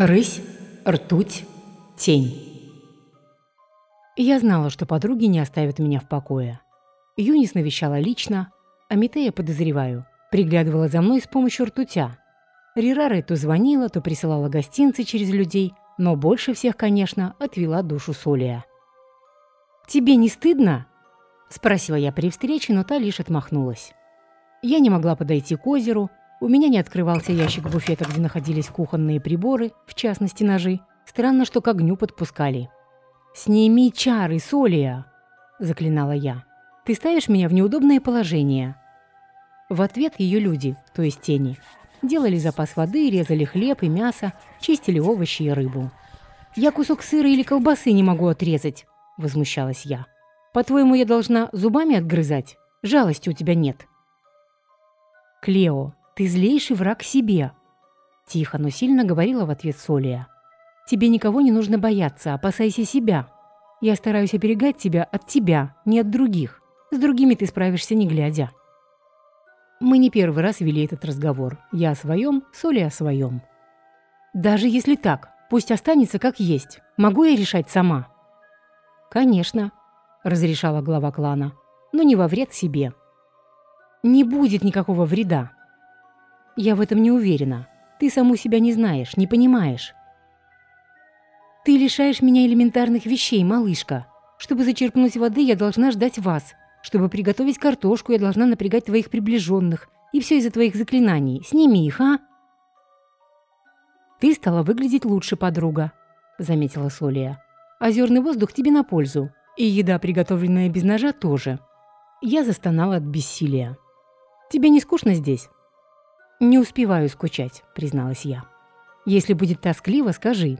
Рысь, ртуть, тень. Я знала, что подруги не оставят меня в покое. Юнис навещала лично, а Митея, подозреваю, приглядывала за мной с помощью ртутя. Рирара то звонила, то присылала гостинцы через людей, но больше всех, конечно, отвела душу Солия. «Тебе не стыдно?» – спросила я при встрече, но та лишь отмахнулась. Я не могла подойти к озеру, у меня не открывался ящик буфета, где находились кухонные приборы, в частности ножи. Странно, что к огню подпускали. «Сними чары, Солия!» – заклинала я. «Ты ставишь меня в неудобное положение». В ответ ее люди, то есть тени, делали запас воды, резали хлеб и мясо, чистили овощи и рыбу. «Я кусок сыра или колбасы не могу отрезать», – возмущалась я. «По-твоему, я должна зубами отгрызать? Жалости у тебя нет». «Клео, ты злейший враг себе. Тихо, но сильно говорила в ответ Солия. Тебе никого не нужно бояться, опасайся себя. Я стараюсь оберегать тебя от тебя, не от других. С другими ты справишься не глядя. Мы не первый раз вели этот разговор. Я о своем, Солия о своем. Даже если так, пусть останется как есть. Могу я решать сама? Конечно, разрешала глава клана, но не во вред себе. Не будет никакого вреда. Я в этом не уверена. Ты саму себя не знаешь, не понимаешь. Ты лишаешь меня элементарных вещей, малышка. Чтобы зачерпнуть воды, я должна ждать вас. Чтобы приготовить картошку, я должна напрягать твоих приближенных. И все из-за твоих заклинаний. Сними их, а? Ты стала выглядеть лучше, подруга, заметила Солия. Озерный воздух тебе на пользу. И еда, приготовленная без ножа, тоже. Я застонала от бессилия. Тебе не скучно здесь? «Не успеваю скучать», — призналась я. «Если будет тоскливо, скажи.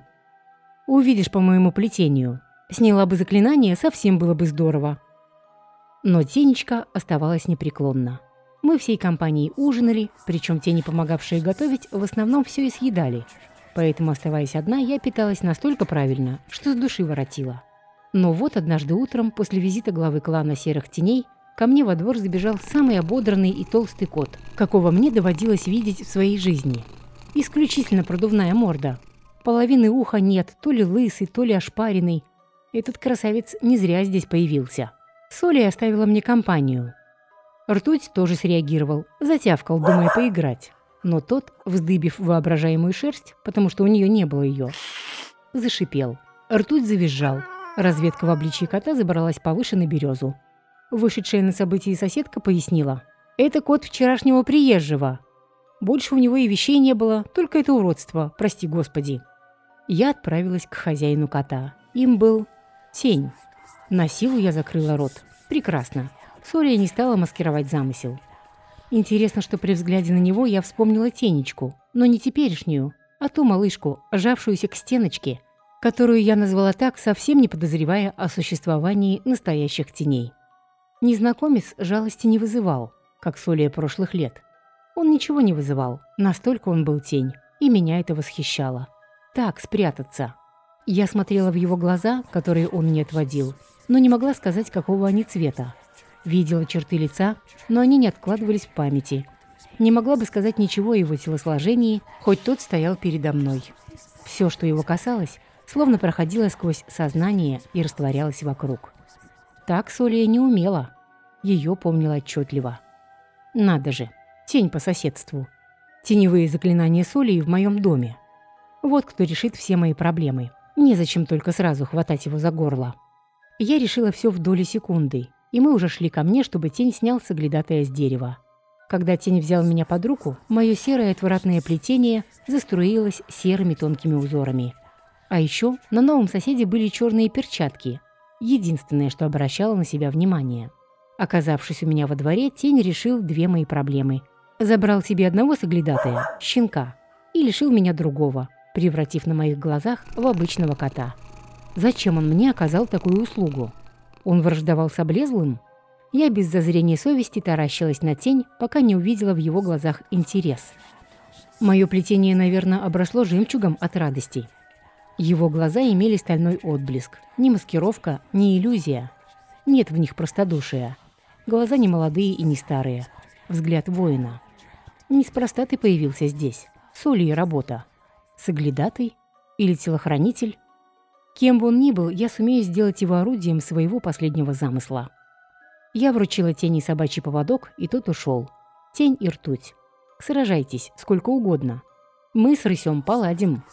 Увидишь по моему плетению. Сняла бы заклинание, совсем было бы здорово». Но Тенечка оставалась непреклонна. Мы всей компанией ужинали, причем те, не помогавшие готовить, в основном все и съедали. Поэтому, оставаясь одна, я питалась настолько правильно, что с души воротила. Но вот однажды утром, после визита главы клана Серых Теней, ко мне во двор забежал самый ободранный и толстый кот, какого мне доводилось видеть в своей жизни. Исключительно продувная морда. Половины уха нет, то ли лысый, то ли ошпаренный. Этот красавец не зря здесь появился. Соли оставила мне компанию. Ртуть тоже среагировал, затявкал, думая поиграть. Но тот, вздыбив воображаемую шерсть, потому что у нее не было ее, зашипел. Ртуть завизжал. Разведка в обличии кота забралась повыше на березу. Вышедшая на событии соседка пояснила. «Это кот вчерашнего приезжего. Больше у него и вещей не было, только это уродство, прости господи». Я отправилась к хозяину кота. Им был тень. На силу я закрыла рот. Прекрасно. Сория не стала маскировать замысел. Интересно, что при взгляде на него я вспомнила тенечку, но не теперешнюю, а ту малышку, жавшуюся к стеночке, которую я назвала так, совсем не подозревая о существовании настоящих теней. Незнакомец жалости не вызывал, как Солия прошлых лет. Он ничего не вызывал, настолько он был тень, и меня это восхищало. Так, спрятаться. Я смотрела в его глаза, которые он не отводил, но не могла сказать, какого они цвета. Видела черты лица, но они не откладывались в памяти. Не могла бы сказать ничего о его телосложении, хоть тот стоял передо мной. Все, что его касалось, словно проходило сквозь сознание и растворялось вокруг. Так Солия не умела. Ее помнила отчетливо. Надо же, тень по соседству. Теневые заклинания Солии в моем доме. Вот кто решит все мои проблемы. Незачем только сразу хватать его за горло. Я решила все в доли секунды, и мы уже шли ко мне, чтобы тень снял соглядатая с дерева. Когда тень взял меня под руку, мое серое отвратное плетение заструилось серыми тонкими узорами. А еще на новом соседе были черные перчатки, единственное, что обращало на себя внимание. Оказавшись у меня во дворе, тень решил две мои проблемы. Забрал себе одного соглядатая, щенка, и лишил меня другого, превратив на моих глазах в обычного кота. Зачем он мне оказал такую услугу? Он враждовал с облезлым? Я без зазрения совести таращилась на тень, пока не увидела в его глазах интерес. Мое плетение, наверное, обросло жемчугом от радости. Его глаза имели стальной отблеск. Ни маскировка, ни иллюзия. Нет в них простодушия. Глаза не молодые и не старые. Взгляд воина. Неспроста ты появился здесь. Соли и работа. Соглядатый? Или телохранитель? Кем бы он ни был, я сумею сделать его орудием своего последнего замысла. Я вручила тени собачий поводок, и тот ушел. Тень и ртуть. Сражайтесь, сколько угодно. Мы с рысем поладим.